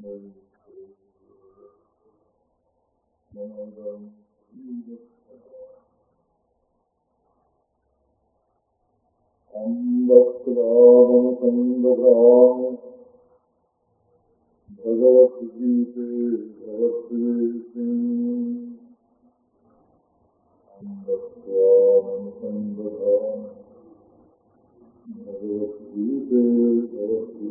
mình mọi người சம்பத்ராம சம்பதாம் Bhagavad Gita பகவத்கீ சம்பத்ராம சம்பதாம் Bhagavad Gita பகவத்கீ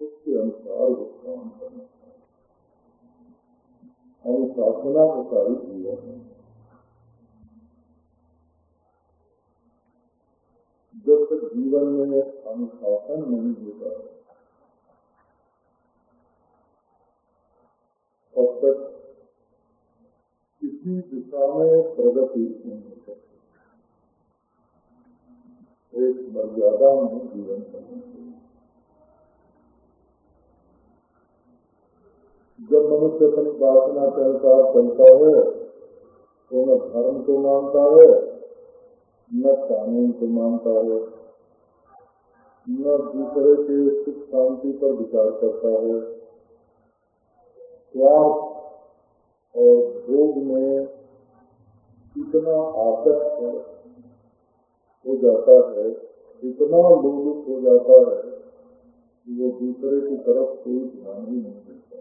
उसके अनुसार वो काम करना अनुशासना अनुसारी जीवन है जब तक जीवन में अनुशासन नहीं होता तब तक किसी दिशा में प्रगति नहीं हो सकती एक मर्यादा में जीवन करना जब मनुष्य अपनी वासना के अनुसार चलता है तो न धर्म को मानता है, न कानून को मानता है, न दूसरे के सुख शांति पर विचार करता है। स्वास्थ्य और भोग में इतना आसक्त हो जाता है, इतना लोलुप हो जाता है कि वो दूसरे की तरफ़ कोई ध्यान ही नहीं देता।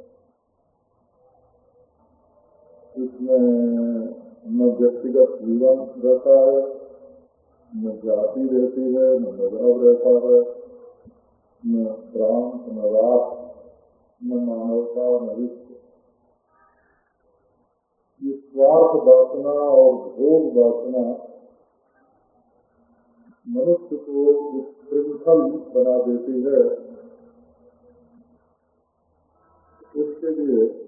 इसमें न व्यक्तिगत जीवन रहता है, न जाति रहती है, न मज़हब रहता है, न प्रांत न राष्ट्र न मानवता, न विश्व। ये स्वार्थ वासना और भोग वासना मनुष्य को श्रृंखल बना देती है। उसके लिए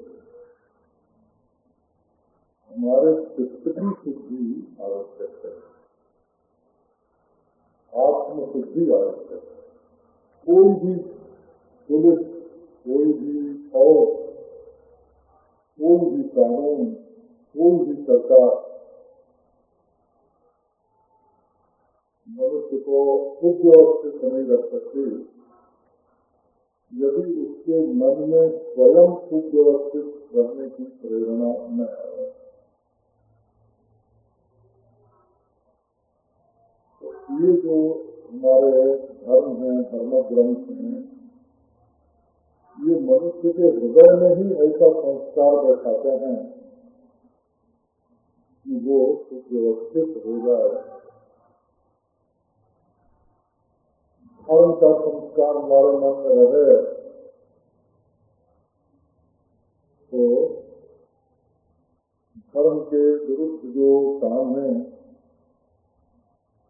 हमारे चित्त की शुद्धि आवश्यक है। आत्म शुद्धि आवश्यक है। कोई भी पुलिस, कोई भी और, कोई भी कानून, कोई भी सरकार, मनुष्य को सुव्यवस्थित नहीं रख सकती। यदि उसके मन में स्वयं सुव्यवस्थित रहने की प्रेरणा न आए। ये जो हमारे धर्म है धर्म ग्रंथ हैं, ये मनुष्य के हृदय में ही ऐसा संस्कार बैठाते हैं कि वो सुव्यवस्थित हो जाए। धर्म का संस्कार हमारे मन में रहे तो धर्म के विरुद्ध जो काम है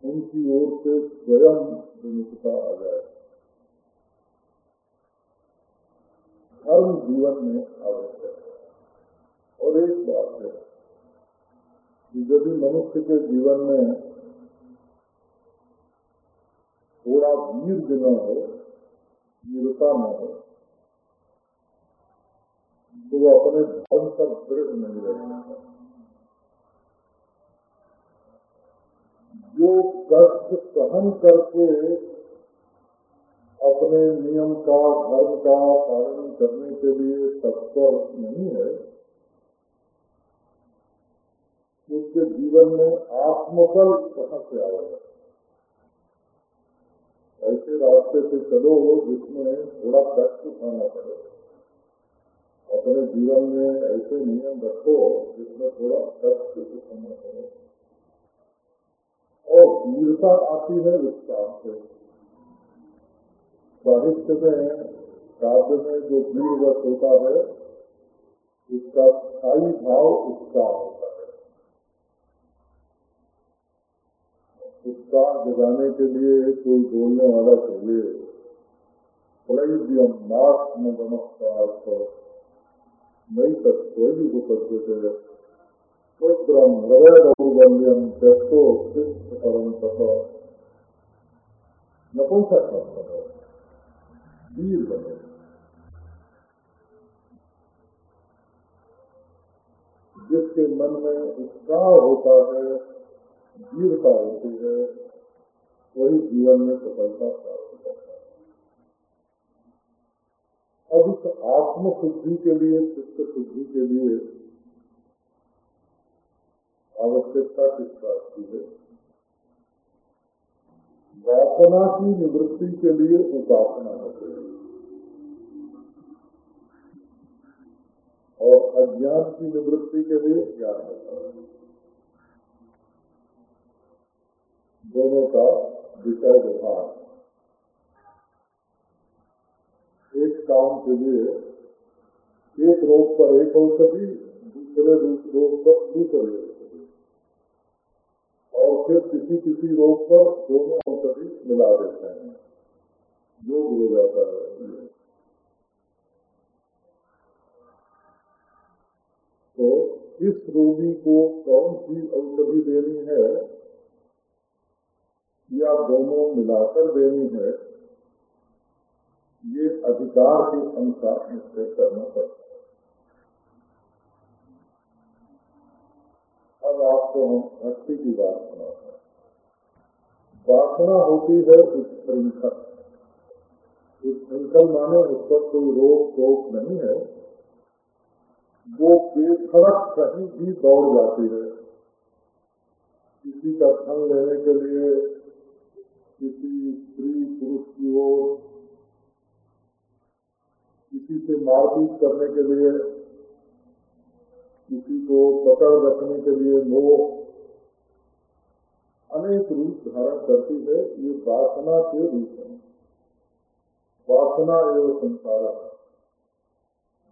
उनकी ओर से स्वयं विमुखता आ जाए। धर्म जीवन में आवश्यक है। और एक बात है कि यदि मनुष्य के जीवन में थोड़ा वीर न हो, वीरता न हो तो अपने धर्म पर दृढ़ नहीं रहेगा जो कष्ट सहन करके अपने नियम का, धर्म का पालन करने के लिए तत्पर नहीं है। उसके जीवन में आत्मफल कहाँ से आएगा ऐसे रास्ते से चलो जिसमें थोड़ा कष्ट उठाना पड़े। अपने जीवन में ऐसे नियम रखो जिसमें थोड़ा कष्ट उठाना पड़े। और वीरता आती है उत्साह से। साहित्य में, काव्य में जो वीर वश होता है, उसका स्थायी भाव उत्साह होता है। उत्साह जगाने के लिए कोई बोलने वाला चाहिए। नाश में नमस्कार नई तत्वी उपद्रते स्वग्रम हृदय जिसके मन में उत्साह होता है, वीरता होती है, वही जीवन में सफलता प्राप्त करता है। अब इस आत्म शुद्धि के लिए चित्त शुद्धि के लिए आवश्यकता किस बात की है। वासना की निवृत्ति के लिए उपासना होती है। और अज्ञान की निवृत्ति के लिए ज्ञान होता है। दोनों का विषय विभाग। एक काम के लिए एक रोग पर एक औषधि, दूसरे रोग पर दूसरे। और फिर किसी किसी रोग पर दोनों औषधि मिला देते हैं। योग हो जाता है। तो इस रोगी को कौन सी औषधि देनी है? या दोनों मिलाकर देनी है? ये अधिकार के अनुसार निश्चय करना पड़ता है। आपको हम भक्ति की बात सुनाते हैं वासना होती है उत्सृंखल उत्सृंखल माने उस पर कोई रोक टोक नहीं है वो बेखड़क कहीं भी दौड़ जाती है किसी का धन लेने के लिए किसी स्त्री पुरुष की ओर किसी से मारपीट करने के लिए किसी को पकड़ रखने के लिए मोह। अनेक रूप धारण करती है ये वासना के रूप है। वासना एवं संसार।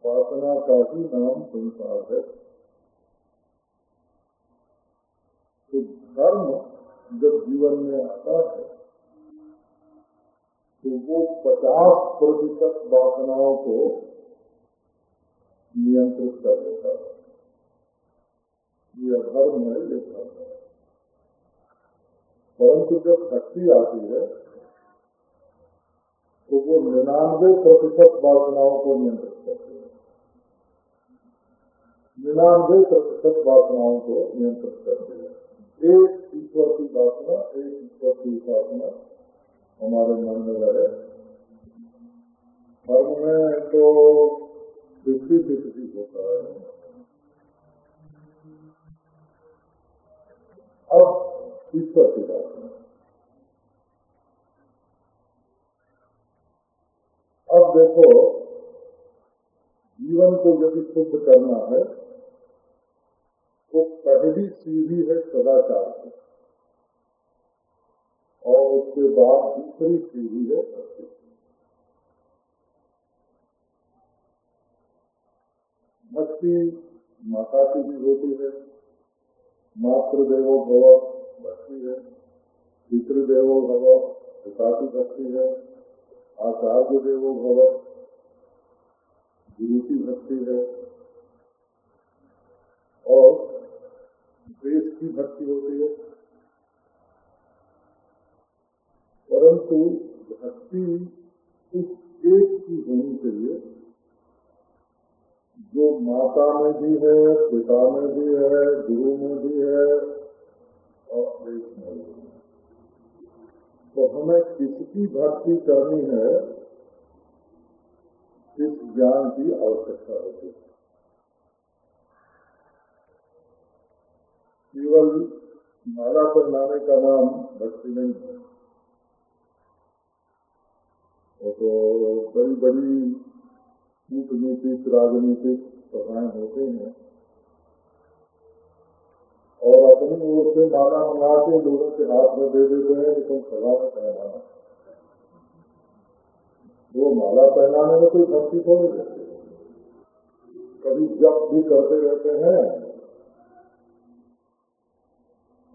वासना का ही नाम संसार है। तो धर्म जब जीवन में आता है तो वो पचास प्रतिशत वासनाओं को नियंत्रित कर देता है। धर्म है ये धर्म है परंतु जब शक्ति आती है तो वो निन्यानवे प्रतिशत वासनाओं को नियंत्रित करती है। निन्यानवे प्रतिशत वासनाओं को नियंत्रित करती है। एक ईश्वर की वासना, एक ईश्वर की उपासना हमारे मन में रहे। धर्म में तो फिफ्टी होता है। ईश्वर की बात है अब देखो, जीवन को यदि शुद्ध करना है तो पहली सीढ़ी है सदाचार। की और उसके बाद दूसरी सीढ़ी है भक्ति। भक्ति माता की भी होती है, मातृदेवो भव भक्ति है पितृदेवो भव पिता की भक्ति है, आचार्य देवो भव गुरु की भक्ति है। और देश की भक्ति होती है। परंतु भक्ति उस एक की होनी चाहिए जो माता में भी है, पिता में भी है, गुरु में भी है है तो हमें किसकी भक्ति करनी है? इस ज्ञान की आवश्यकता होती है। केवल माला पर लाने का नाम भक्ति नहीं है। वो तो बड़ी बड़ी कूटनीतिक, राजनीतिक सभाएँ होते हैं। और अपनी ओर से माला मंगा के लोगों के हाथ में दे देते हैं कि तुम सभा में पहनाना वो माला पहनाने में कोई भक्ति थोड़ी रहती कभी जब भी करते रहते हैं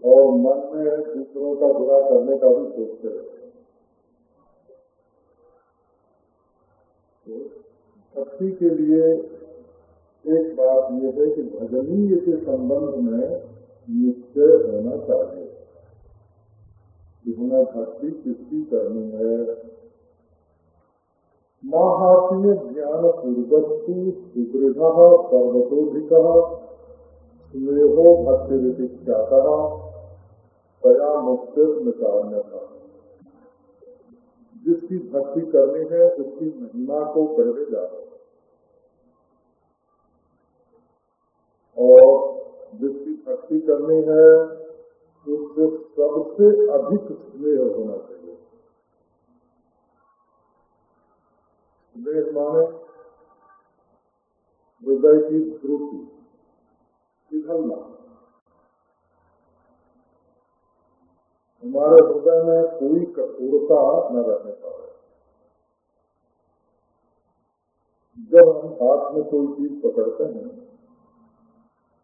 और मन में दूसरों का बुरा करने का भी सोचते रहते हैं। तो भक्ति के लिए एक बात यह है कि भजनीय के संबंध में निश्चय होना चाहिए। कि भक्ति किसकी करनी है? महात्म्य ज्ञान पूर्वस्तु सुदृढ़, सर्वतोधिक, स्नेहो भक्ति विख्यात तया मुक्त निकालने का जिसकी भक्ति करनी है, उसकी महिमा को पहले जाओ और जिसकी भक्ति करनी है, उससे सबसे अधिक स्नेह होना चाहिए। स्नेह माने हृदय की ध्रुति पिघलना। हमारे हृदय में कोई कठोरता न रहने पाए जब हम हाथ में कोई चीज़ पकड़ते हैं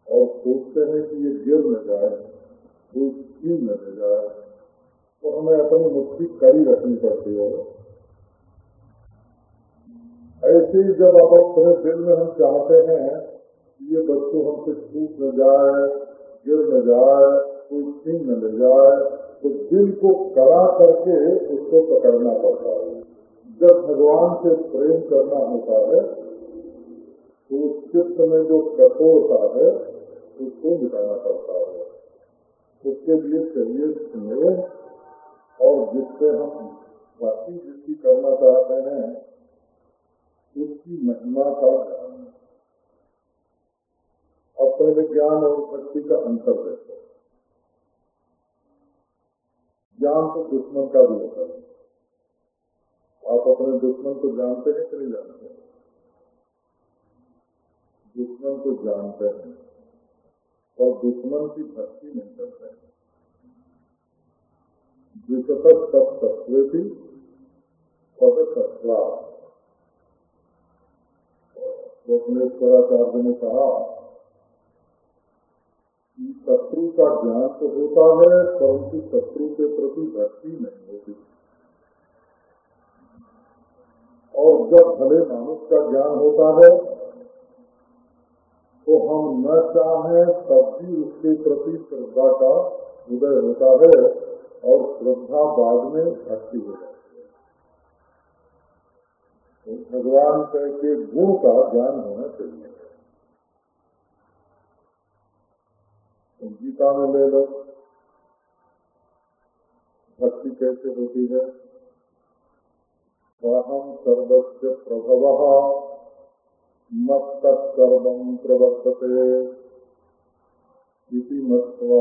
और सोचते हैं कि ये गिर न जाए कोई छीन न ले जाए तो हमें अपनी मुट्ठी कड़ी रखनी पड़ती है। ऐसे ही जब आप अपने दिल में हम चाहते हैं ये वस्तु हमसे छूट न जाए गिर न जाए, कोई छीन न ले जाए तो दिल को कड़ा करके उसको पकड़ना पड़ता है। जब भगवान से प्रेम करना होता है तो उस चित्त में जो कठोरता है उसको मिटाना पड़ता है। उसके लिए चाहिए स्नेह, और जिससे हम बाकी जिसकी करना चाहते हैं, उसकी महिमा का ज्ञान। पहले ज्ञान और भक्ति का अंतर देखो। ज्ञान तो दुश्मन का भी होता है। आप अपने दुश्मन को जानते हैं कि नहीं जानते? दुश्मन को जानते हैं। और दुश्मन की भक्ति नहीं करते विशत सत्वेति पद सत्वा स्वप्नेश्वराचार्य ने कहा कि शत्रु का ज्ञान तो होता है, परंतु शत्रु के प्रति भक्ति नहीं होती। और जब भले मानुष का ज्ञान होता है तो हम न चाहें, तब भी उसके प्रति श्रद्धा का उदय होता है और श्रद्धा बाद में भक्ति हो जाती है। तो भगवान के गुण का ज्ञान होना चाहिए। गीता में ले लो। भक्ति कैसे होती है? हम सर्वस्व प्रभव। मत्तर्वं प्रवर्तते इति मत्वा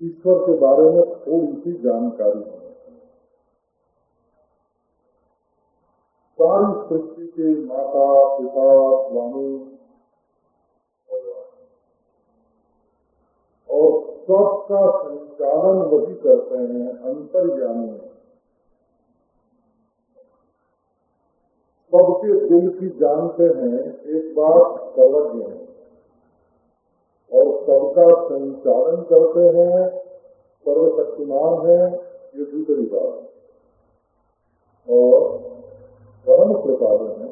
ईश्वर के बारे में थोड़ी सी जानकारी सारी सृष्टि के माता पिता स्वामी सबका संचालन वही करते हैं अंतर अंतर्ज्ञानी सबके दिल की जानते हैं, एक बात सर्वज्ञ है। और सबका संचालन करते हैं, सर्वशक्तिमान है, ये दूसरी बात और परम कृपाल है।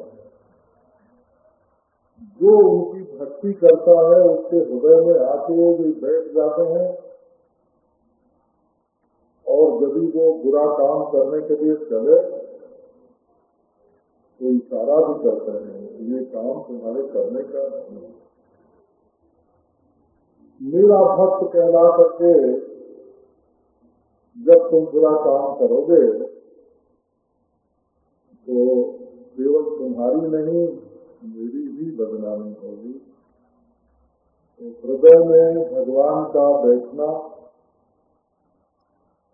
जो उनकी भक्ति करता है, उसके हृदय में आके भी बैठ जाते हैं और यदि वो बुरा काम करने के लिए चले तो इशारा भी करते हैं, ये काम तुम्हारे करने का नहीं मेरा भक्त कहला करके जब तुम बुरा काम करोगे तो केवल तुम्हारी नहीं, मेरी भी बदनामी होगी। हृदय में भगवान का बैठना,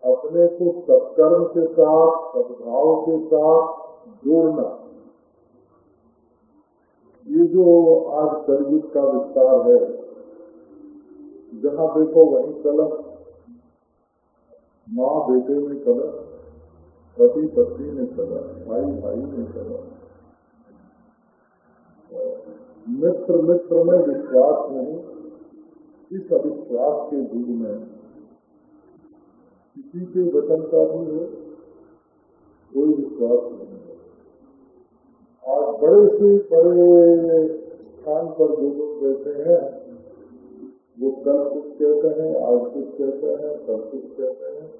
अपने को सत्कर्म के साथ, सद्भाव के साथ जोड़ना। ये जो आज कलयुग का विस्तार है, जहाँ देखो वहीं कलम, माँ बेटे में कलश पति पत्नी में कलश भाई भाई में कलश मित्र मित्र में विश्वास नहीं, इस अविश्वास के युग में। किसी के वचन का भी हो, कोई विश्वास नहीं है। आज बड़े से बड़े स्थान पर जो लोग बैठे हैं, वो कल कुछ कहते हैं, आज कुछ कहते हैं, कल कुछ कहते हैं।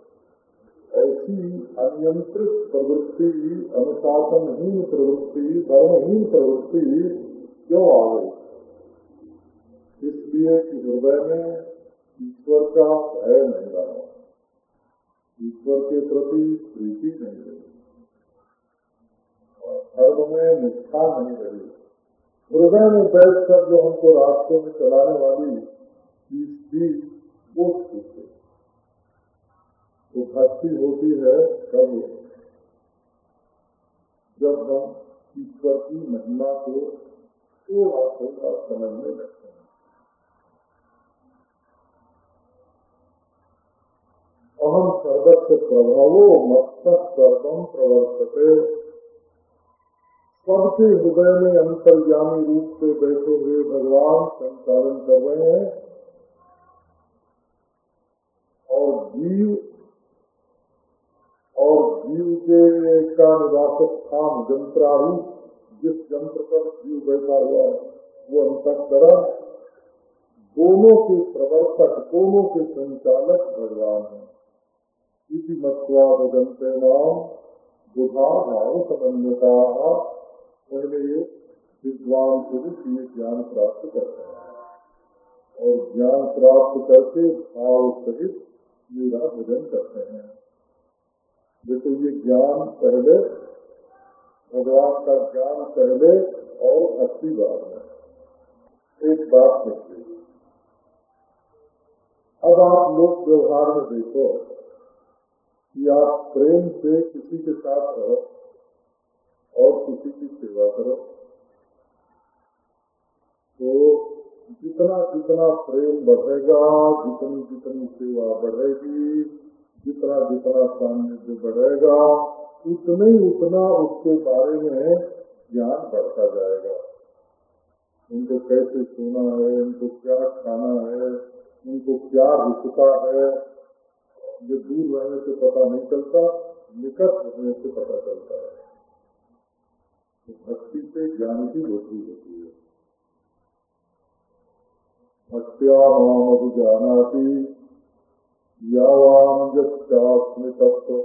ऐसी अनियंत्रित प्रवृत्ति, अनुशासनहीन प्रवृत्ति, धर्महीन प्रवृत्ति क्यों आ गई इसलिए कि हृदय में ईश्वर का भय नहीं रहा। ईश्वर के प्रति प्रीति नहीं रही। और धर्म में निष्ठा नहीं रही। हृदय में बैठ कर जो हमको रास्ते में चलाने वाली चीज़ थी, वो छूटे तो भक्ति होती है कब जब हम ईश्वर की महिमा को थोड़ा में रखते हैं अहम सर्वस्व प्रभावो मस्त सर्वम प्रवर्तते सबके हृदय में अंतर्यामी रूप से बैठे हुए भगवान संचालन कर रहे हैं और जीव और जीव के का निवास स्थान जंत्रारूप जिस जंत्र पर जीव बैठा हुआ है, वो अंतकरण दोनों के प्रवर्तक, दोनों के संचालक भगवान है। इसी मत्वा वदंते नाम बुधा भाव समन्वता। पहले विद्वान पुरुष ये ज्ञान प्राप्त करते हैं। और ज्ञान प्राप्त करके भाव सहित मेरा भजन करते हैं। देखो, ये ज्ञान पहले भगवान का ज्ञान पहले और भक्ति बाद में एक बात निकली अब आप लोग व्यवहार में देखो कि आप प्रेम से किसी के साथ रहो और किसी की सेवा करो। तो जितना जितना प्रेम बढ़ेगा, जितनी जितनी सेवा बढ़ेगी जितना जितना सान्निध्य बढ़ेगा, उतने उतना उसके बारे में ज्ञान बढ़ता जाएगा। उनको कैसे सोना है, उनको क्या खाना है, उनको क्या रुचता है जो दूर रहने से पता नहीं चलता, निकट रहने से पता चलता है। तो भक्ति से ज्ञान की वृद्धि होती है। भक्त्या अभिजानाति यावाम जस्मी तत्व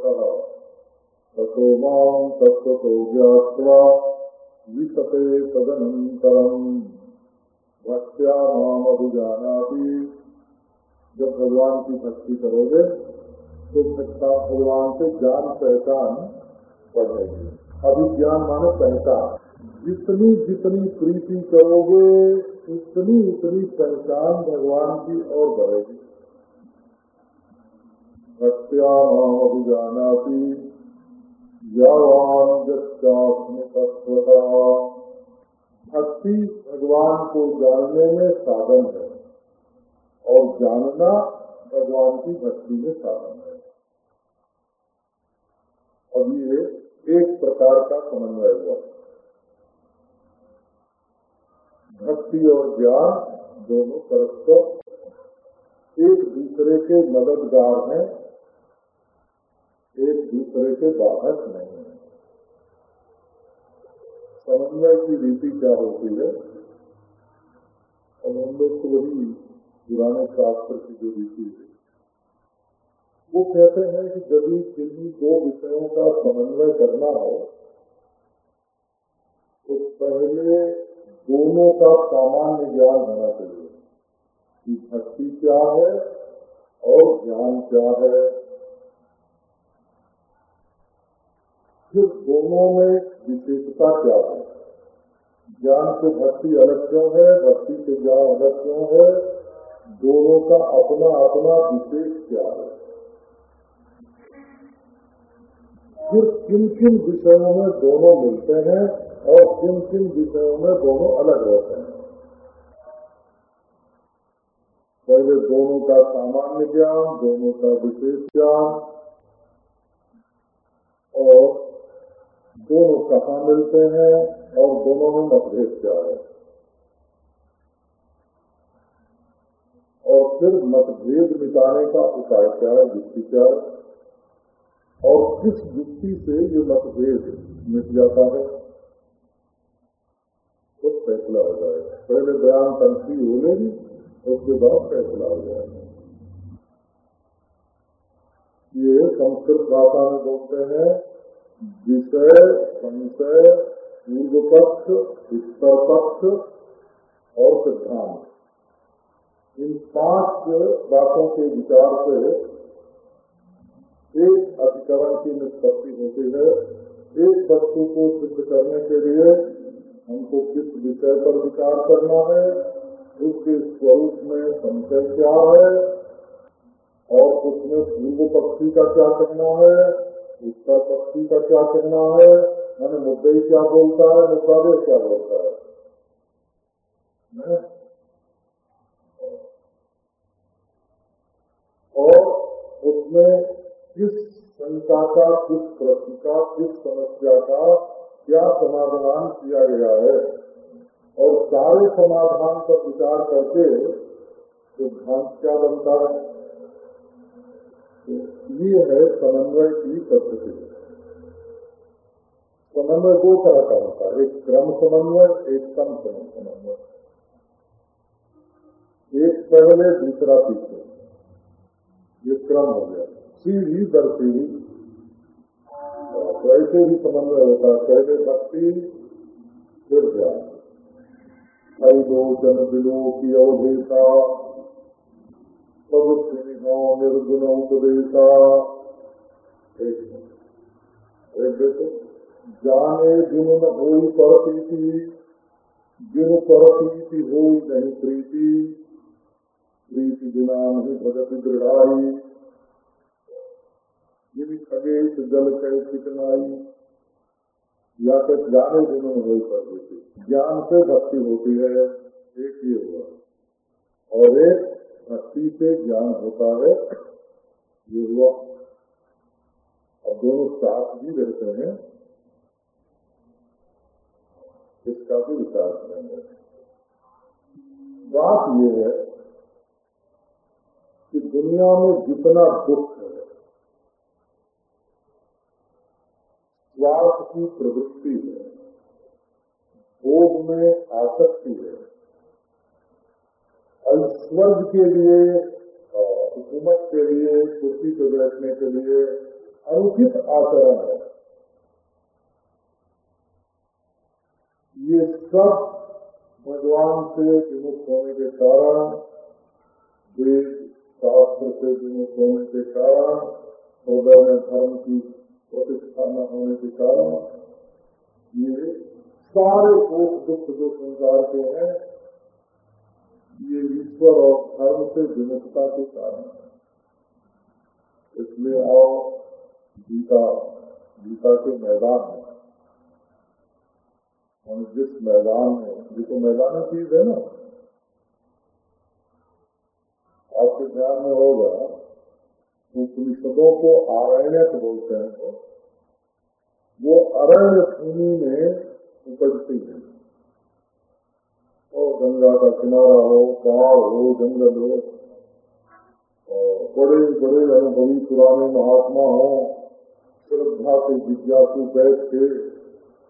तथो माम तत्व तो ज्ञावा विशते तदनंतरम भक्त्या माम अभिजानाति। जब भगवान की भक्ति करोगे तो सच्चा भगवान से ज्ञान, पहचान बढ़ेगी अभिज्ञान माने पहचान। जितनी जितनी प्रीति करोगे, उतनी उतनी पहचान भगवान की और बढ़ेगी। भक्ति भगवान को जानने में साधन है और जानना भगवान की भक्ति में साधन है। अब ये एक प्रकार का समन्वय हुआ। भक्ति और ज्ञान दोनों परस्पर एक दूसरे के मददगार हैं। एक दूसरे के बाधक नहीं है। समन्वय की रीति क्या होती है? लोग तो वही पुराने शास्त्र की जो रीति है, वो कहते हैं कि यदि किसी दो विषयों का समन्वय करना हो तो पहले दोनों का सामान्य ज्ञान होना चाहिए कि भक्ति क्या है और ज्ञान क्या है। फिर दोनों में विशेषता क्या है? ज्ञान से भक्ति अलग क्यों है? भक्ति से ज्ञान अलग क्यों है? दोनों का अपना अपना विशेष क्या है? फिर किन किन विषयों में दोनों मिलते हैं और किन किन विषयों में दोनों अलग रहते हैं? पहले दोनों का सामान्य ज्ञान, दोनों का विशेष ज्ञान और दोनों कहाँ मिलते हैं और दोनों में मतभेद क्या है? और फिर मतभेद मिटाने का उपाय क्या है? युक्ति क्या है? और किस युक्ति से ये मतभेद मिट जाता है? तो फैसला हो जाएगा। पहले बयान तंत्री हो लेगी उसके बाद फैसला हो जाएगा। ये संस्कृत भाषा में बोलते हैं विषय, संशय पूर्व पक्ष उत्तर पक्ष और सिद्धांत। इन पाँच बातों के विचार से एक अधिकरण की निष्पत्ति होती है। एक वस्तु को सिद्ध करने के लिए हमको किस विषय पर विचार करना है, उसके स्वरूप में संशय क्या है, और उसमें पूर्व पक्षी का क्या करना है उत्तर पक्षी का क्या करना है? मैंने मुद्दे क्या बोलता है मुद्दा क्या बोलता है? और उसमें किस शंका का, किस प्रश्न का, किस समस्या का क्या समाधान किया गया है? और सारे समाधान पर विचार करके सिद्धांत क्या बनता है? ये है समन्वय की पद्धति। समन्वय दो तरह का होता है। एक क्रम समन्वय, एक कम समन्वय। एक पहले, दूसरा पीछे। ये क्रम हो गया। सीढ़ी दर सीढ़ी तो ऐसे भी समन्वय होता है। पहले भक्ति, फिर ज्ञान हरिदो जन दिलो की अवधेता देखो जाने गुण न हो परती जिन परती हो नहीं प्रीति प्रीति बिना नहीं भगत दृढ़ाई। जिन खगेश जल कह चिकनाई, या तो जाने गुण हो परती ज्ञान से भक्ति होती है, एक ये हुआ। और एक भक्ति से ज्ञान होता है। ये हुआ। अब दोनों साथ भी रहते हैं। इसका भी विचार करेंगे। बात यह है कि दुनिया में जितना दुख है, स्वार्थ की प्रवृत्ति है, भोग में आसक्ति है स्वर्ग के लिए हुकूमत के लिए, कुर्सी पे बैठने के लिए अनुचित आचरण है। ये सब भगवान से विमुख होने के कारण, वेद शास्त्र से विमुख होने के कारण हृदय में धर्म की प्रतिष्ठा न होने के कारण, ये सारे दुख जो संसार के हैं। ये ईश्वर और धर्म से विमुखता के कारण है। इसलिए आओ गीता गीता के मैदान में और जिस मैदान में, ये तो मैदान चीज़ है ना। आपके ध्यान में होगा, उपनिषदों को आरण्यक बोलते हैं तो वो अरण्य भूमि में उपजती है। गंगा का किनारा हो पहाड़ हो जंगल हो बड़े बड़े अनुभवी पुराने महात्मा हो श्रद्धा से जिज्ञासु बैठ के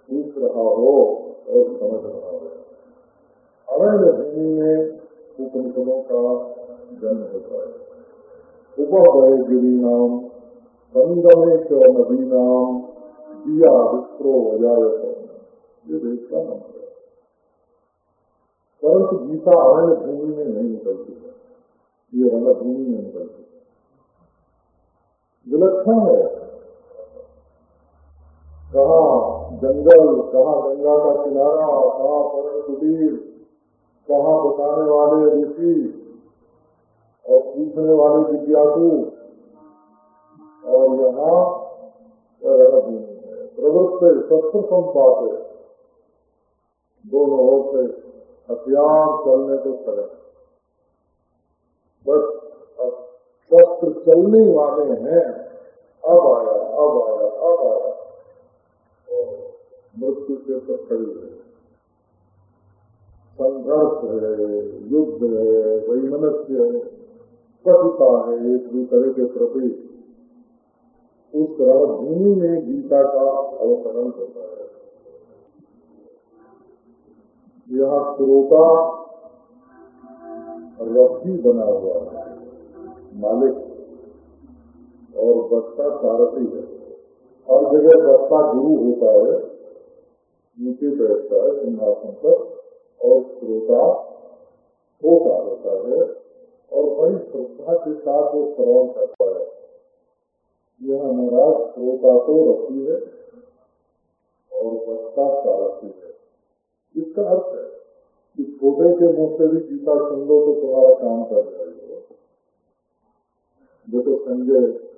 पूछ रहा हो और समझ रहा हो अरण्य भूमि में उपनिषदों का जन्म होता है उपभय गिरी नाम संगमेश नदी नाम दिया विप्रो ये देश का नाम है परंतु गीता अरण्य भूमि में नहीं निकलती है। ये रणभूमि में निकलती है। विलक्षण है। कहा जंगल, कहा गंगा का किनारा, कहा परण कुटीर, कहाँ बताने वाले ऋषि और पूछने वाले जिज्ञासु और यहाँ प्रवृत्त शस्त्र संपात दोनों ओर से हथियार चलने को खड़े बस अब शस्त्र चलने वाले हैं। अब आया अब आया अब आया। और मृत्यु से सब खड़ी है। संघर्ष है, युद्ध है, वैमनस्य है, कठिता है एक दूसरे के प्रति। उस तरह रणभूमि में गीता का अवतरण होता है। यहाँ श्रोता रथी बना हुआ है। मालिक और बच्चा सारथी है। हर जगह बच्चा गुरु होता है, नीचे बैठता है, सिंहासन पर, और श्रोता होता रहता है, और बड़ी श्रद्धा के साथ वो श्रवण करता है। यह हमारा श्रोता तो रखी है और बच्चा सारथी है। इसका अर्थ है कि छोटे के मुँह से भी गीता सुन लो तो तुम्हारा काम कर जाएगा। देखो, संजय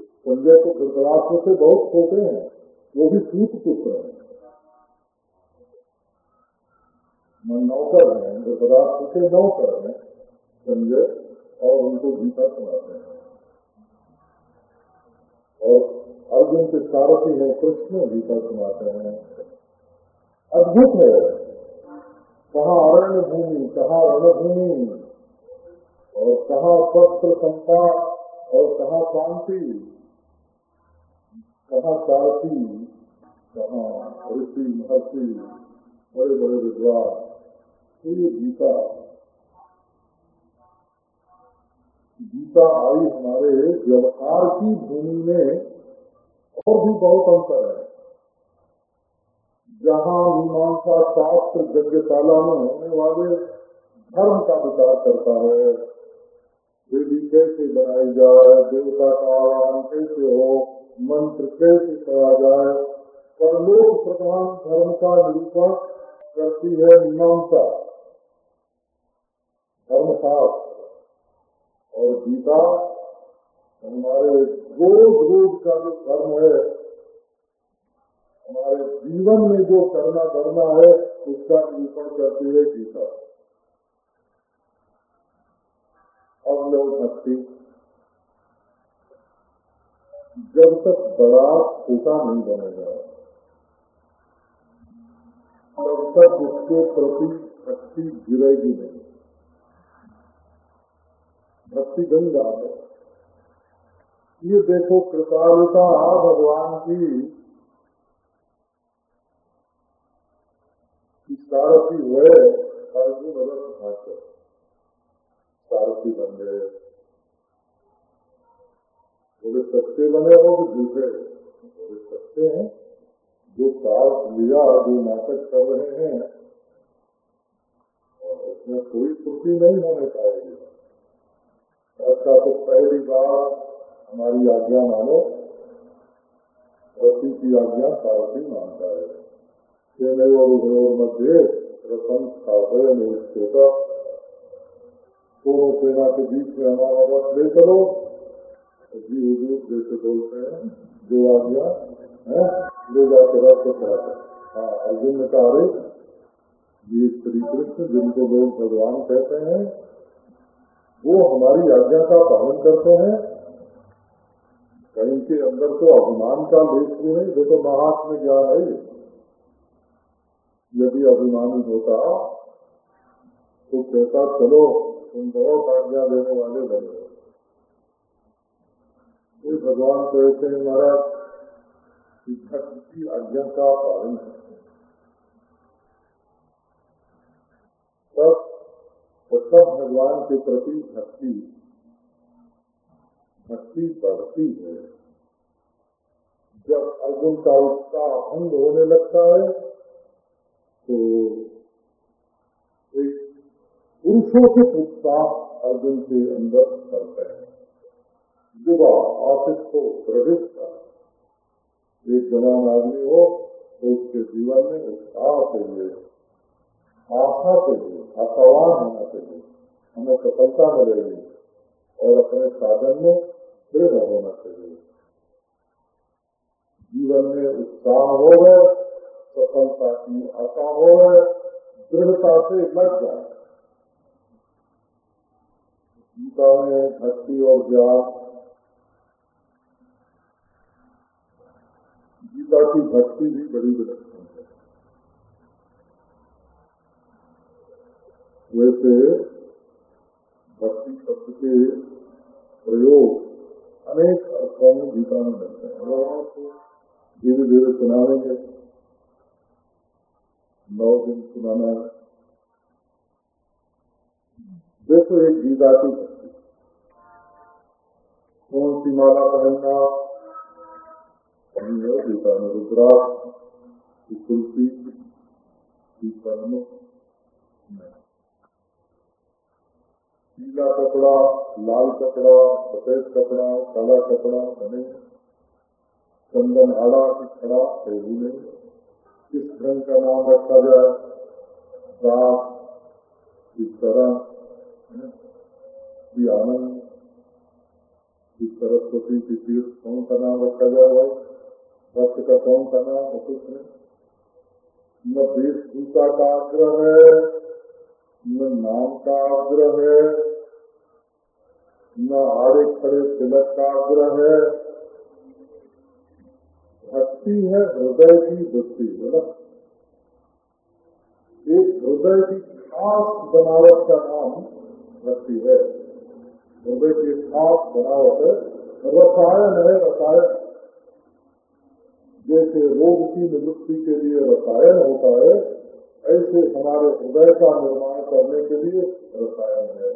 संजय तो धृतराष्ट्र से बहुत छोटे हैं, वो भी सूत पुत्र हैं। नौकर हैं, धृतराष्ट्र के नौकर हैं, संजय, और उनको गीता सुनाते हैं। और अर्जुन के सारथी हैं, कृष्ण गीता सुनाते हैं। अद्भुत है। कहा अरण्य भूमि कहा रणभूमि? और कहा शस्त्र संपा, और कहा शांति? कहा सारथी? कहा ऋषि, महर्षि बड़े बड़े विद्वान? तो गीता। गीता आई हमारे व्यवहार की भूमि में और भी बहुत अंतर है। जहाँ मीमांसा शास्त्र यज्ञशाला में होने वाले धर्म का विचार करता है देवी कैसे बनाई जाए, देवता का आह्वान कैसे हो, मंत्र कैसे करा जाए, परलोक प्रधान धर्म का निरूपण करती है मीमांसा धर्मशास्त्र और गीता हमारे रोज रोज का जो धर्म है जीवन में जो करना करना है, उसका निरूपण करती है गीता। अब लोग भक्ति। जब तक बड़ा छोटा नहीं बनेगा, तब तक उसके प्रति भक्ति गिरेगी नहीं। भक्ति गंगा है। ये देखो कृपालुता, भगवान की सारथी हुए अर्जुन रथ भाषा सारथी बन गए। बोले, सच्चे बने हो तो झूठे बोले, सच्चे हैं। जो साथ लिया, जो नाटक कर रहे हैं, और उसमें कोई त्रुटि नहीं होने पाएगी। ऐसा तो पहली बार हमारी आज्ञा मानो रथी की आज्ञा सारथी मानता है। दोनों सेना के बीच में हमारा रथ ले चलो जी हुजूर जैसे बोलते हैं जो आज्ञा है ले जाकर अर्जुन ने कहा ये श्री कृष्ण जिनको लोग भगवान कहते हैं वो हमारी आज्ञा का पालन करते हैं। कहीं के अंदर तो अभिमान का लेख भी नहीं देखो महात्म ज्ञान है। यदि अभिमानी होता तो कहता, चलो, तुम बहुत आज्ञा देने वाले बने ये भगवान कहते हैं, महाराज की आज्ञा का पालन तब तब भगवान के प्रति भक्ति भक्ति बढ़ती है। जब अर्जुन का उत्साह भंग होने लगता है तो एक पुरुषोचित उत्साह अर्जुन के अंदर करते हैं। युवा आशिष हो प्रविष्ट एक जवान आदमी हो तो उसके जीवन में उत्साह चाहिए आशा के लिए आशावान होना चाहिए। हमें सफलता मिलेगी और अपने साधन में दृढ़ होना चाहिए। जीवन में उत्साह हो गए सफलता की आशा हो दृढ़ता से लग जाए गीता में भक्ति और ज्ञान गीता की भक्ति भी बड़ी विलक्षण है वैसे भक्ति शब्द के प्रयोग अनेक अर्थों में गीता में मिलते हैं। को धीरे धीरे सुनाएँगे। नौ दिन सुनाना देखो एक गीता की भक्ति कौन सी माला पहनना? गीता में रुद्राक्ष तुलसी पीला कपड़ा, लाल कपड़ा, सफ़ेद कपड़ा, काला कपड़ा बने चंदन आड़ा खड़ा है ही नहीं। किस ढंग का नाम रखा जाए दास इस तरह की आनंद की सरस्वती की तीर्थ कौन सा नाम रखा जाए भाई भक्त का कौन सा नाम है कुछ नहीं न वेशभूषा का आग्रह है न नाम का आग्रह है न आड़े खड़े तिलक का आग्रह है भक्ति है, हृदय की वृत्ति, है ना? एक हृदय की खास बनावट का नाम भक्ति है। हृदय की खास बनावट है। रसायन है, रसायन। जैसे रोग की निवृत्ति के लिए रसायन होता है, ऐसे हमारे हृदय का निर्माण करने के लिए रसायन है।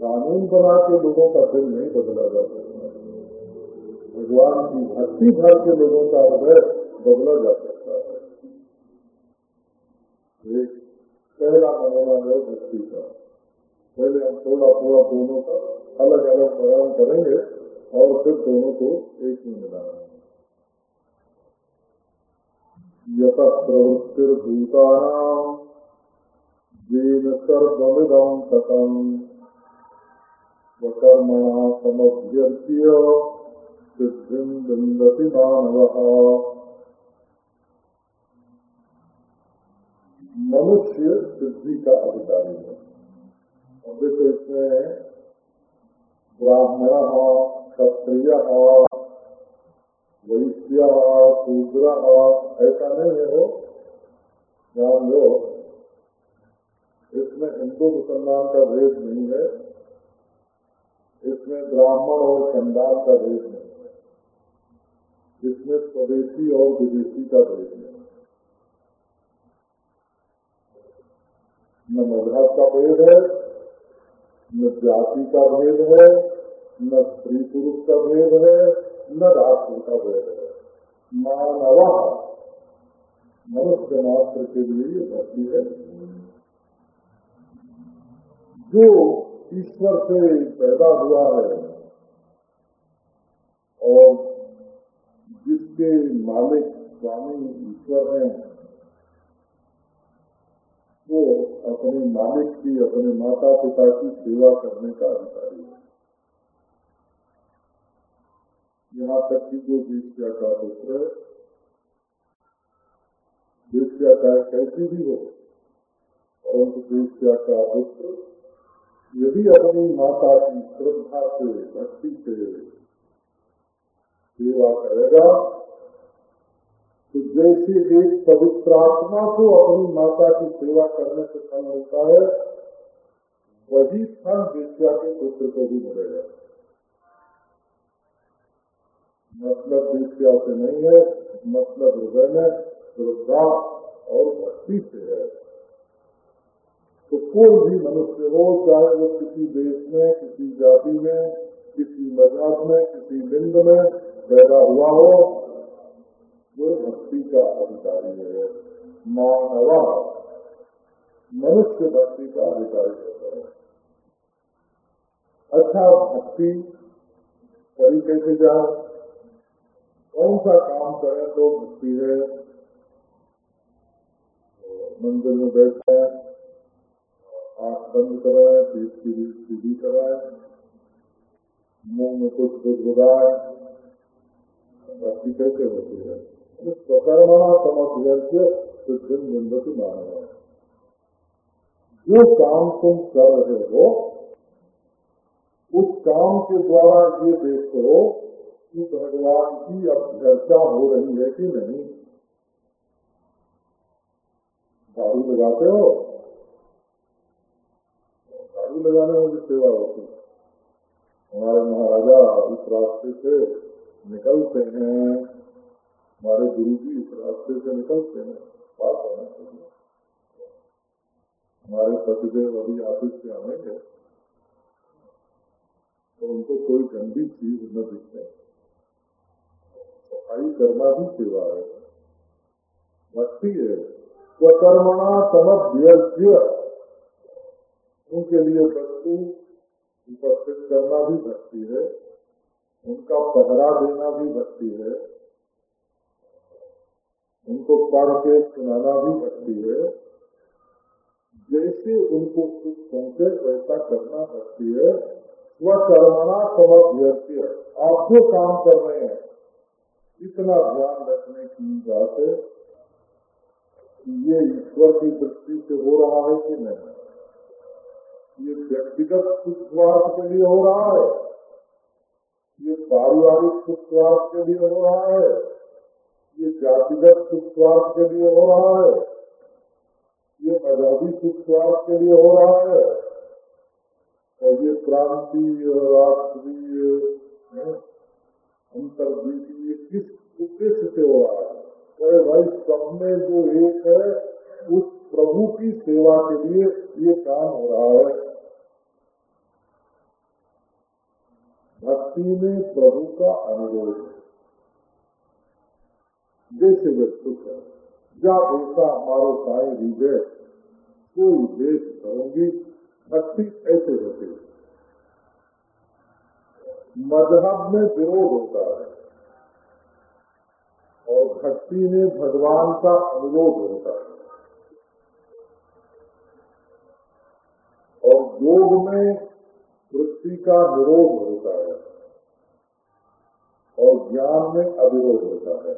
कानून बना के लोगों का दिल नहीं बदला जा सकता भगवान की भक्ति भर के लोगों का हृदय बदला जा सकता है। एक पहला नमूना है भक्ति का। पहले हम थोड़ा थोड़ा दोनों का अलग अलग बयान करेंगे और फिर दोनों को एक में मिलाएँगे यत प्रवृत्तिर्भूतानाम येन सर्वमिदं ततम् स्वकर्मणा समभ्यर्च्य सिद्धिं विन्दति मनुष्य सिद्धि का अधिकारी है। और देखो इसमें ब्राह्मण, क्षत्रिय, वैश्य, शूद्र, ऐसा नहीं है वो। ध्यान लो, इसमें हिंदू मुसलमान का भेद नहीं है। इसमें ब्राह्मण और चंडाल का भेद नहीं है इसमें स्वदेशी और विदेशी का भेद नहीं न मज़हब का भेद है, न जाति का भेद है, न स्त्री पुरुष का भेद है, न राष्ट्र का भेद है। मानव मनुष्य मात्र के लिए ये भक्ति है। जो ईश्वर से पैदा हुआ है और जिसके मालिक स्वामी ईश्वर हैं, वो अपने मालिक की, अपने माता पिता की सेवा करने का अधिकारी है। यहाँ तक कि जो वेश्या का पुत्र है वेश्या का कैसी भी हो, परंतु वेश्या का पुत्र यदि अपनी माता की श्रद्धा से, भक्ति से सेवा करेगा तो जैसे एक पवित्र आत्मा को अपनी माता की सेवा करने से फल मिलता है, वही फल वेश्या के पुत्र को भी मिलेगा। मतलब वेश्या से नहीं है मतलब हृदय में श्रद्धा और भक्ति से है। तो कोई भी मनुष्य हो, चाहे वो किसी देश में, किसी जाति में, किसी मज़हब में, किसी लिंग में पैदा हुआ हो, वो भक्ति का अधिकारी है, मानवा। मनुष्य भक्ति का अधिकारी होता है। अच्छा भक्ति करी कैसे जाए कौन सा काम करें तो भक्ति है। मंदिर में बैठे, आँख बंद कराए पीठ की सीधी कराए, मुँह में कुछ गुदगुदाए भक्ति कैसे होती है स्वकर्मणा समझ सिद्धिम निंदती मानव जो काम तुम कर रहे हो उस काम के द्वारा ये देखो कि भगवान की अभ्यर्चा हो रही है कि नहीं झाड़ू लगाते हो झाड़ू लगाने में भी सेवा होती है हमारे महाराजा इस रास्ते से निकलते हैं। हमारे गुरु जी इस रास्ते से निकलते हैं। बात होना चाहिए। हमारे पतिदेव अभी ऑफ़िस से आएँगे तो उनको कोई गंदी चीज़ न दिखे। सफ़ाई करना भी सेवा है। भक्ति है। स्वकर्मणा समभ्यज्य उनके लिए वस्तु उपस्थित करना भी भक्ति है। उनका पहरा देना भी भक्ति है। उनको पढ़ के सुनाना भी भक्ति है। जैसे उनको सुख पहुँचे वैसा करना भक्ति है। स्वकर्मणा समभ्यर्थ। आप जो काम कर रहे हैं, इतना ध्यान रखने की बात है ये ईश्वर की दृष्टि से हो रहा है कि नहीं। ये व्यक्तिगत सुख स्वार्थ के लिए हो रहा है। ये पारिवारिक सुख स्वार्थ के लिए हो रहा है, ये जातिगत सुख स्वार्थ के लिए हो रहा है, ये मजहबी सुख स्वार्थ के लिए हो रहा है, और ये प्रांतीय राष्ट्रीय अंतर्दीपीय किस उद्देश्य से हो रहा है? अरे भाई, सब में जो एक है, उस प्रभु की सेवा के लिए ये काम हो रहा है। भक्ति में प्रभु का अनुरोध जैसे वे सुख है, जा ऐसा हमारो साई हृदय कोई देश करूँगी, भक्ति ऐसे होती है। मज़हब में विरोध होता है, और भक्ति में भगवान का अनुरोध होता है। और योग में वृत्ति का विरोध होता है और ज्ञान में अविरोध होता है।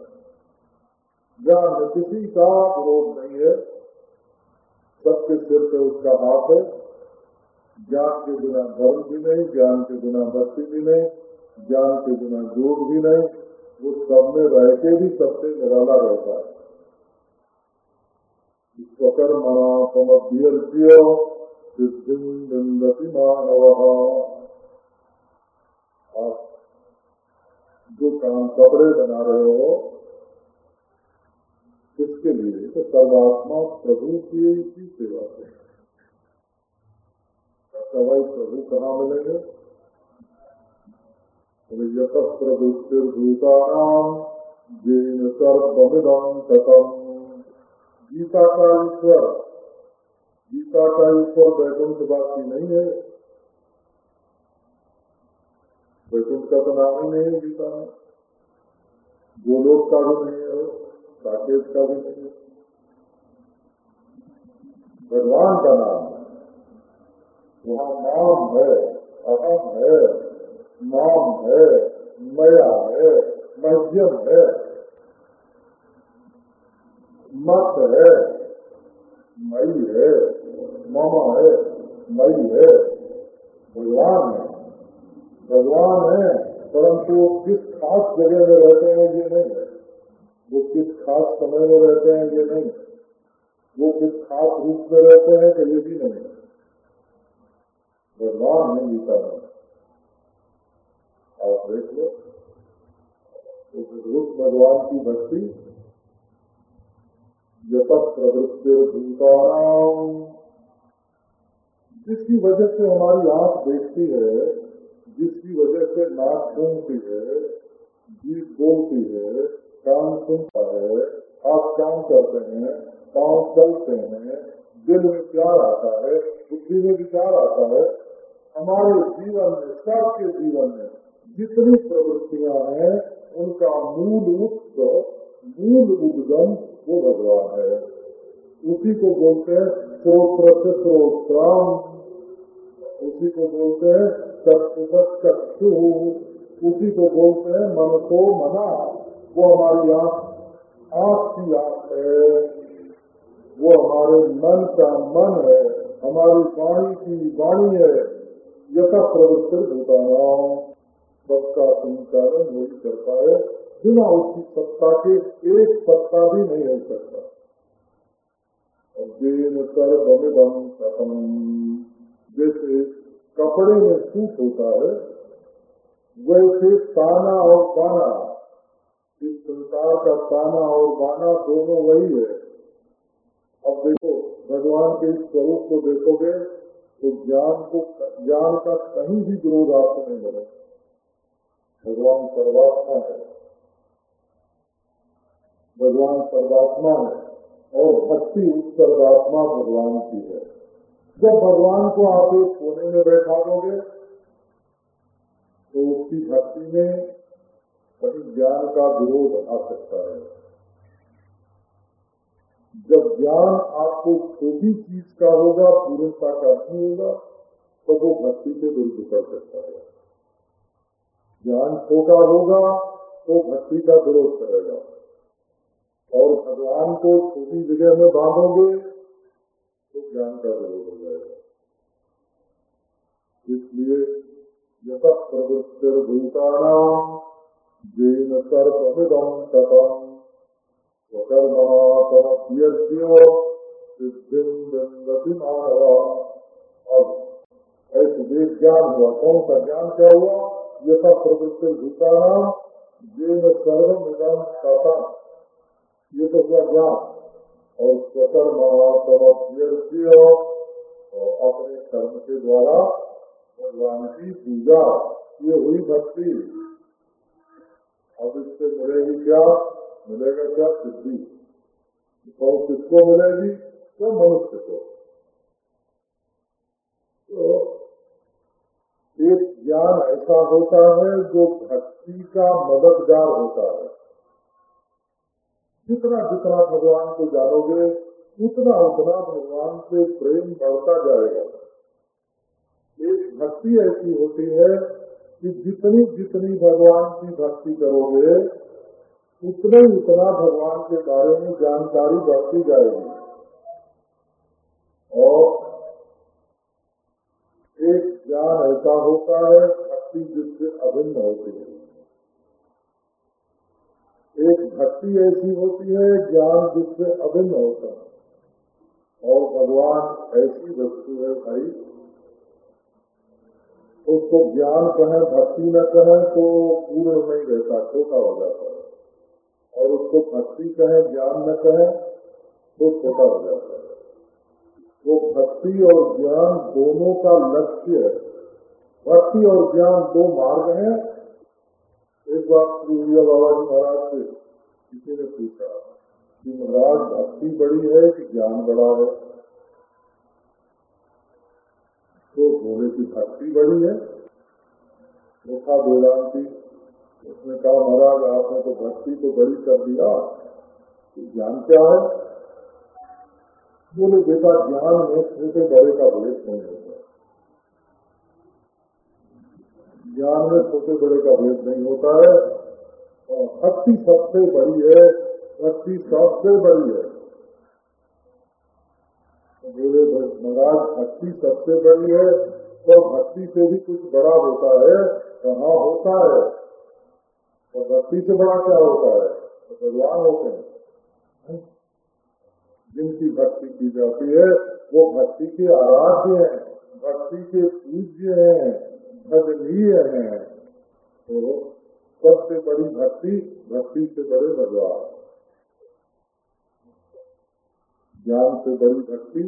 ज्ञान में किसी का विरोध नहीं है। सबके सिर पे उसका हाथ है। ज्ञान के बिना धर्म भी नहीं, ज्ञान के बिना भक्ति भी नहीं, ज्ञान के बिना योग भी नहीं। वो सब में रह के भी सबसे निराला रहता है। स्वकर्मणा समभ्यर्ज्य मानव आप जो काम कपड़े बना रहे हो किसके लिए तो सर्वात्मा प्रभु की सेवा से भाई प्रभु कहाँ मिलेंगे? गीता का ईश्वर गीता का ईश्वर वैकुंठवासी नहीं है। वैकुंठ का तो नाम ही नहीं है गीता में। गोलोक का भी नहीं है साकेत का भी नहीं है। भगवान का नाम है। वहाँ नाम है, अहम है, नाम है, मया है, मध्यम है। मत है, मई है। मामा है, मई है, भगवान है। भगवान है, परंतु वो किस खास जगह में रहते हैं ये नहीं है। वो किस खास समय में रहते हैं ये नहीं वो किस खास रूप में रहते हैं तो ये भी नहीं भगवान है गीता में। आप देख लो। रूप भगवान की भक्ति, यत प्रवृत्ति भूतानाम जिसकी वजह से हमारी आँख देखती है, जिसकी वजह से नाक सुनती है जीव बोलती है, कान सुनता है आप काम करते हैं, पाँव चलते हैं, दिल में प्यार आता है, बुद्धि में विचार आता है, हमारे जीवन में, सबके जीवन में जितनी प्रवृत्तियाँ हैं, उनका मूल उत्स मूल उद्गम वो भगवान है। उसी को बोलते हैं स्रोत्र से स्रोत्राम उसी को बोलते हैं चक्षु उसी को बोलते हैं मन को मना। वो हमारी आँख आँख की आँख है। वो हमारे मन का मन है। हमारी वाणी की वाणी है। यथा प्रवृत्ति भूतानाम सबका संचालन वही करता है। बिना उसकी सत्ता के एक सत्ता भी नहीं हो सकता। जैसे कपड़े में सूट होता है, वैसे ताना और बाना इस संसार का ताना और बाना दोनों वही है। अब देखो, भगवान के इस स्वरूप को देखोगे तो ज्ञान को, ज्ञान का कहीं भी विरोध आपको नहीं मिले भगवान सर्वात्मा है। भगवान सर्वात्मा है और भक्ति उस परमात्मा भगवान की है। जब भगवान को आप एक कोने में बैठा दोगे तो उसकी भक्ति में कहीं ज्ञान का विरोध आ सकता है। जब ज्ञान आपको छोटी चीज़ का होगा, पूर्णता का नहीं होगा तो वो भक्ति के विरुद्ध कर सकता है। ज्ञान छोटा होगा तो भक्ति का विरोध करेगा। और भगवान को छोटी जगह में बांधोगे तो ज्ञान का विरोध हो जाएगा। इसलिए यथ प्रवृत्तिर्भूताना जैन मानव अब ऐसे ज्ञान हुआ, कौन सा ज्ञान क्या हुआ? यथा प्रवृत्ति भूताना जैन सर्वमिदम ततम। ये तो हुआ ज्ञान। और स्वकर्मणातमप्यज्ञ और अपने कर्म के द्वारा भगवान की पूजा, ये हुई भक्ति। अब इससे मिलेगी क्या? मिलेगा क्या? सिद्धि। और किसको मिलेगी? तो मनुष्य को। तो एक ज्ञान ऐसा होता है जो भक्ति का मददगार होता है। जितना जितना भगवान को जानोगे, उतना उतना भगवान से प्रेम बढ़ता जाएगा। एक भक्ति ऐसी होती है कि जितनी जितनी भगवान की भक्ति करोगे, उतना ही उतना भगवान के बारे में जानकारी बढ़ती जाएगी। और एक ज्ञान ऐसा होता है, भक्ति जिससे अभिन्न होती है। एक भक्ति ऐसी होती है, ज्ञान जिससे अभिन्न होता है। और भगवान ऐसी वस्तु है भाई। उसको ज्ञान कहें, भक्ति न कहें तो पूर्ण नहीं रहता, छोटा हो जाता है। और उसको भक्ति कहें, ज्ञान न कहें तो छोटा हो जाता है। वो भक्ति और ज्ञान दोनों का लक्ष्य है। भक्ति और ज्ञान दो मार्ग हैं। एक बात श्री बाबा जी महाराज से किसी ने पूछा, कि महाराज, भक्ति बड़ी है कि ज्ञान बड़ा है? तो बोले की भक्ति बड़ी है। मुखा वेदांति उसने कहा, महाराज, आपने तो भक्ति तो बड़ी कर दिया। तो ज्ञान क्या है? बोले, बेटा, ज्ञान में छोटे बड़े का भेद नहीं होता। ज्ञान में छोटे बड़े का भेद नहीं होता है। और भक्ति सबसे बड़ी है भक्ति सबसे बड़ी है। बोले महाराज भक्ति सबसे बड़ी है तो भक्ति से भी कुछ बड़ा होता है कहाँ होता है। और भक्ति से बड़ा क्या होता है? तो भगवान होते हैं। जिनकी भक्ति की जाती है, वो भक्ति के आराध्य हैं, भक्ति के पूज्य हैं। भजनीय हैं तो सबसे बड़ी भक्ति भक्ति से बड़े भगवान। ज्ञान से बड़ी भक्ति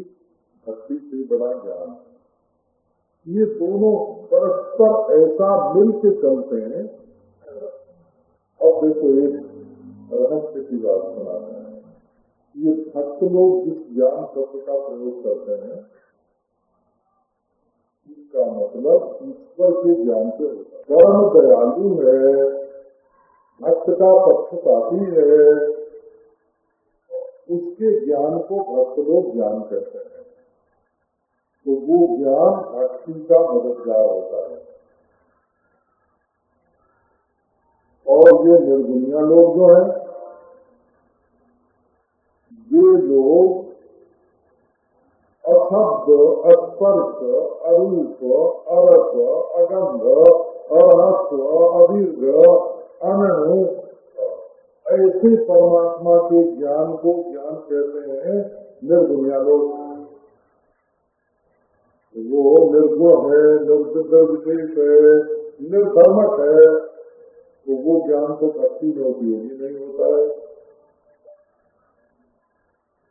भक्ति से बड़ा ज्ञान। ये दोनों परस्पर ऐसा मिल के चलते हैं। अब देखो एक रहस्य की बात सुनाते हैं। ये भक्त लोग जिस ज्ञान शब्द का प्रयोग करते हैं इसका मतलब ईश्वर के ज्ञान से परम दयालु है। भक्त का पक्षपाती है। उसके ज्ञान को भक्त लोग ज्ञान कहते हैं। तो वो ज्ञान भक्ति का मददगार होता है। और ये निर्गुनिया लोग जो है। ये लोग अशब्द अस्पर्श अरूप अरस अगंध अरहस्व अदीर्घ अनु ऐसे परमात्मा के ज्ञान को ज्ञान कहते हैं निर्गुणिया लोग वो निर्गुण है निर्विशेष है निर्धर्मक है तो वो ज्ञान तो भक्ति में उपयोगी नहीं होता है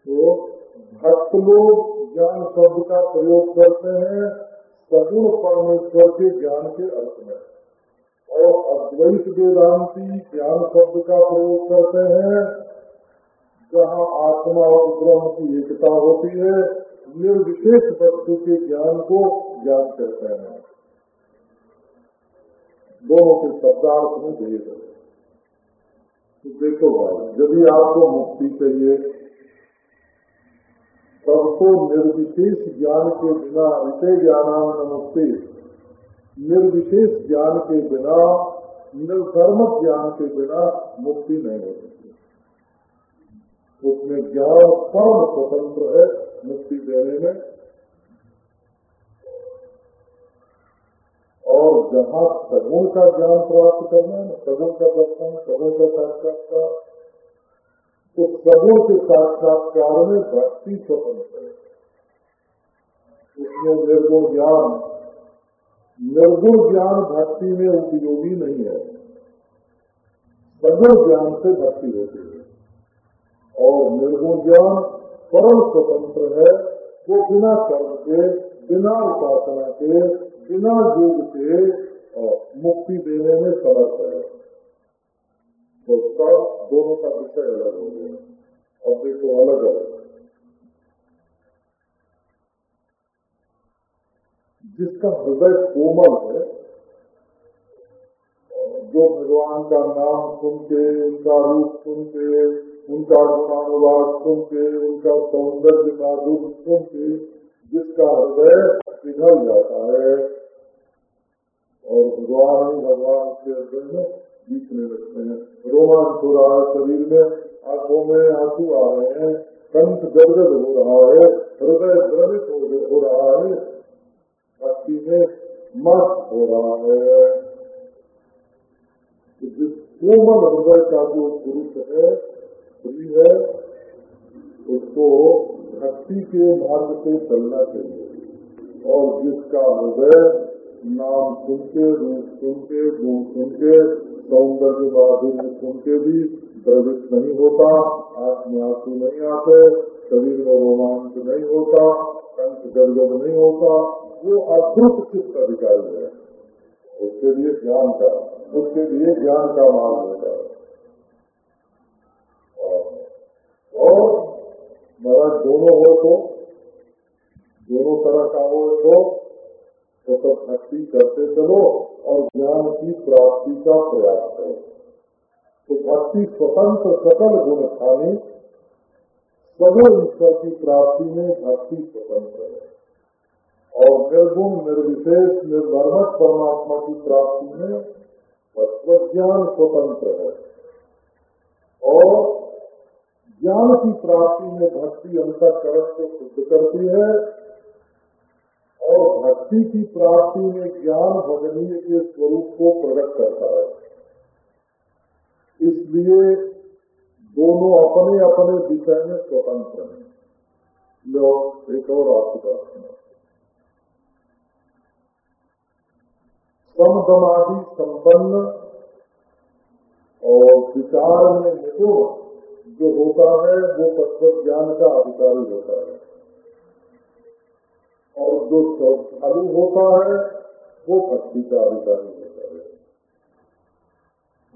तो भक्त लोग ज्ञान शब्द का प्रयोग करते हैं, सगुण परमेश्वर के ज्ञान के अर्थ में। और अद्वैत वेदांति ज्ञान शब्द का प्रयोग करते हैं, जहाँ आत्मा और ब्रह्म की एकता होती है, निर्विशेष वस्तु के ज्ञान को ज्ञान करते हैं। दोनों के शब्दार्थ में भेद है। तो देखो भाई, यदि आपको मुक्ति चाहिए तो निर्विशेष ज्ञान के बिना विषय ज्ञान नमस्ते। निर्विशेष ज्ञान के बिना निर्धर्म ज्ञान के बिना मुक्ति नहीं हो सकती। उसमें ज्ञान परम स्वतंत्र है मुक्ति देने में। और जहाँ सगुण का ज्ञान प्राप्त करना है, सगुण का दर्शन, सगुण का साक्षात्कार तो सगुण के साक्षात्कार में भक्ति स्वतंत्र है उसमें निर्गुण ज्ञान निर्गुण ज्ञान भक्ति में उपयोगी नहीं है। सगुण ज्ञान से भक्ति होती है। और निर्गुण ज्ञान परम स्वतंत्र है, वो बिना कर्म के, बिना उपासना के, बिना योग के मुक्ति देने में समर्थ है। तो सब दोनों का विषय अलग हो गया। और देखो अलग अलग जिसका हृदय कोमल है, जो भगवान का नाम सुन के, उनका रूप सुन के, उनका गुणानुवाद सुन के, उनका सौंदर्य का रूप सुन के, जिसका हृदय पिघल जाता है, और भगवान ही भगवान के हृदय में जीतने लगते हैं रोमांच हो रहा है शरीर में आँखों में आँसू आ रहे हैं कंठ गदगद हो रहा है हृदय द्रवित हो रहा है भक्ति में मस्त हो रहा है जिस कोमल हृदय का जो पुरुष है स्त्री है उसको भक्ति के मार्ग से चलना चाहिए और जिसका हृदय नाम सुन के रूप सुन के गुण सुन के सौंदर्य माधुर्य सुन के भी, द्रवित नहीं होता आँख में आँसू नहीं आते, शरीर में रोमांच नहीं होता कंठ गदगद नहीं होता, वो अद्भुत चित्त अधिकारी है। उसके लिए ज्ञान का, उसके लिए ज्ञान का मार्ग होता है। और महाराज, दोनों हो तो दोनों तरह का हो तो तो सब भक्ति करते चलो और ज्ञान की प्राप्ति का प्रयास करो। तो भक्ति स्वतंत्र सकल गुण खानी सगुण ईश्वर की प्राप्ति में भक्ति स्वतंत्र है। और निर्गुण, निर्विशेष निर्धर्मक परमात्मा की प्राप्ति में तत्व ज्ञान स्वतंत्र है। और ज्ञान की प्राप्ति में भक्ति अंतकरण को शुद्ध करती है और भक्ति की प्राप्ति में ज्ञान भजनीय के स्वरूप को प्रकट करता है। इसलिए दोनों अपने अपने विषय में स्वतंत्र हैं। एक और आपकी समदमादि संपन्न और विचार में निपुण जो होता है, वो तत्व ज्ञान का अधिकारी होता है। और जो श्रद्धालु होता है, वो भक्ति का अधिकारी होता है।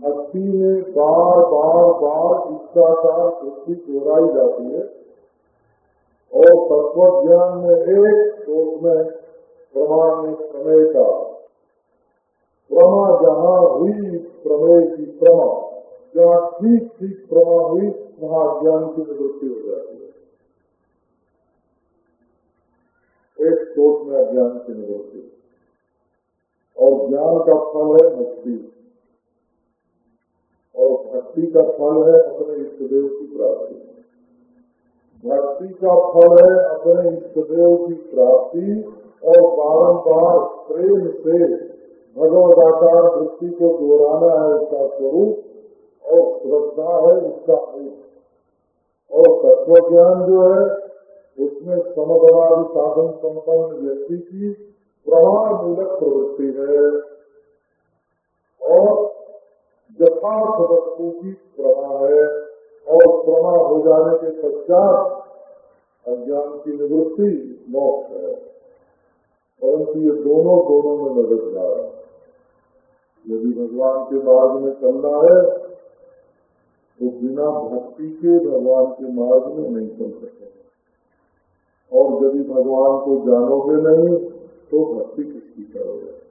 भक्ति में बार बार बार इच्छा का वृत्ति दोहराई जाती है। और तत्व ज्ञान में एक श्लोक में प्रमाण में समय का। प्रमा जहाँ हुई, प्रमेय की प्रमा। जहाँ ठीक ठीक प्रमा हुई वहाँ ज्ञान की निवृत्ति हो जाती सोच में अज्ञान की निवृत्ति और ज्ञान का फल है मुक्ति। और भक्ति का फल है अपने इष्टदेव की प्राप्ति। भक्ति का फल है अपने इष्टदेव की प्राप्ति और बारंबार प्रेम से भगवदाकार वृत्ति को दोहराना है उसका स्वरूप और श्रद्धा है उसका और तत्व ज्ञान जो है उसमें समदवादी साधन संपन्न व्यक्ति की प्रवाह मूलक प्रवृत्ति है। और यथार्थ वस्तु की प्रमा है और प्रमा हो जाने के पश्चात अज्ञान की निवृत्ति मोक्ष है। परंतु ये दोनों दोनों में मददगार है। यदि भगवान के मार्ग में चलना है तो बिना भक्ति के भगवान के मार्ग में नहीं चल सकते। और यदि भगवान को जानोगे नहीं तो भक्ति किसकी करोगे?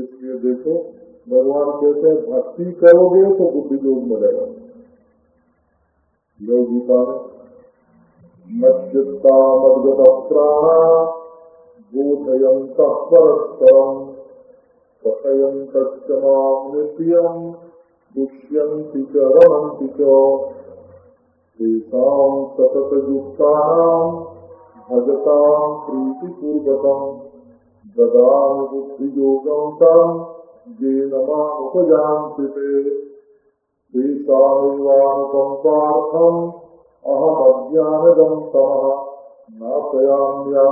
इसलिए देखो, भगवान कहते हैं, भक्ति करोगे तो बुद्धि योग मिलेगा। योग गीता में मच्चित्ता मदगत प्राणा बोधयंत परस्परम कथयंत नित्यम दुष्यन्ति च रमन्ति च। तेषाम् भजताम् प्रीतिपूर्वकम् ददामि बुद्धियोगम् तम् येन मामुपजान्ति ते। तेषामेवानुकम् पार्थम् अहमज्ञानदम् तमः। नाशयाम्यात्मभावस्थो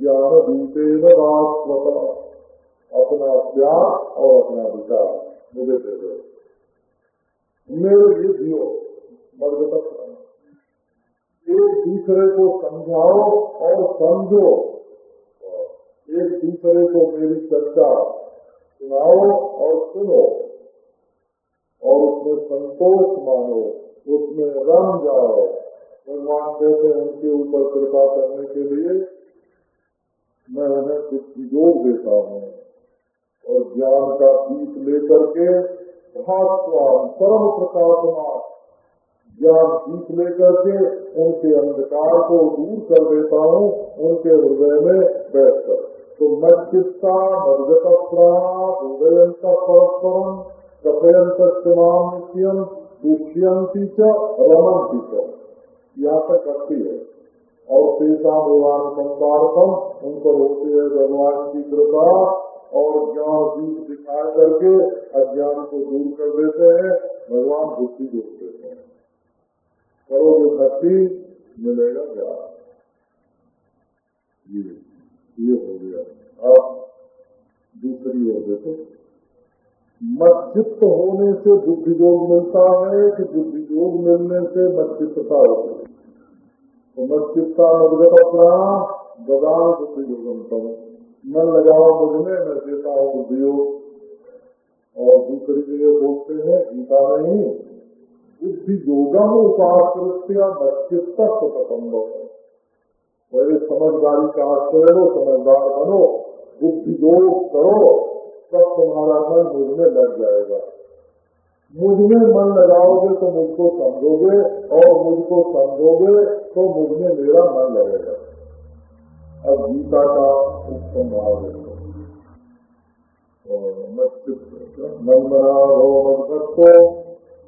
ज्ञानदीपेन भास्वत। अपना प्यार और अपना विचार मुझे मेरे लिए दियो मर्द तक दूसरे को समझाओ और समझो। एक दूसरे को मेरी चर्चा सुनाओ और सुनो। और उसमें संतोष मानो, उसमें रम जाओ। भगवान कहते हैं, उनके ऊपर कृपा करने के लिए मैं उन्हें कुछ योग देता हूँ और ज्ञान का दीप लेकर के भास्वान परम प्रकाशमा ज्ञान दीप लेकर के उनके अंधकार को दूर कर देता हूँ, उनके हृदय में बैठकर। तो मच्चित्ता मर्जत हृदयंत परस्परम कथयंत नित्यम दुष्यंती च, रमंती च। यहाँ तक करती है। और तेजा भगवान संपार्थम उन पर होती है भगवान की कृपा और ज्ञान दीप दिखा करके अज्ञान को दूर कर देते हैं, भगवान बुद्धि देते हैं। करोगे भक्ति मिलेगा ज्ञान ये ये हो गया। अब दूसरी ओर देखो। मस्जिद होने से बुद्धि योग मिलता है कि बुद्धि योग मिलने से मस्जिदता होती है। तो मस्जिदता मदगत अपना गदान बुद्धि योगम करो मन लगाओ मुझमें देता हूँ बुद्धि योग और दूसरी जगह बोलते हैं, गीता में ही बुद्धि योगम उपाकृत्य मस्जिद संभव समझदारी का आश्रय हो, समझदार बनो, बुद्धि योग करो, तब तुम्हारा मन मुझमें लग जाएगा। मुझमें मन लगाओगे तो मुझको समझोगे, और मुझको समझोगे तो मुझमें मेरा मन लगेगा। अब गीता का उत्तम भाव है मन बना हो मन भक्तो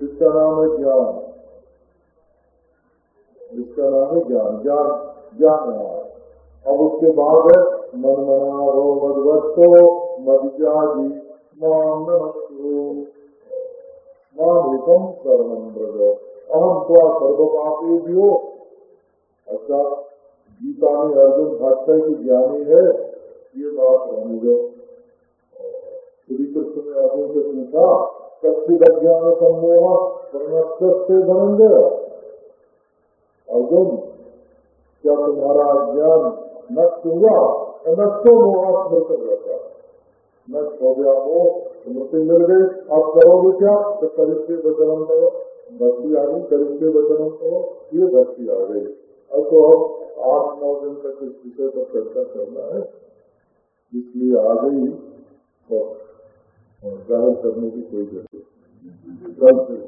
इसका नाम है ज्ञान। इसका नाम है ज्ञान। ज्ञान ज्ञान अब उसके बाद है मन मना हो मदवस्तो मदिजाजी माम मामेकम सर्वम ब्रज अहम तो सर्वपापी भी हो। अच्छा गीता में अर्जुन भाषा की ज्ञानी है, ये बात रहने श्री कृष्ण ने अर्जुन से पूछा कच्चिद अज्ञान सम्मोह प्रणस्य धनंजय अर्जुन, क्या तुम्हारा ज्ञान नष्ट हुआ? नष्टो मोह स्मृत रहता नष्ट हो गया वो स्मृति मिल गई। आप करोगे क्या? तो करिष्य वचनम करो। भक्ति आ गई करीब के वचनम करो। ये भक्ति आ गई। अब तो अब आठ, नौ दिन तक इस विषय पर चर्चा करना है। इसलिए आ गई तो ज़ाहिर करने की कोई ज़रूरत नहीं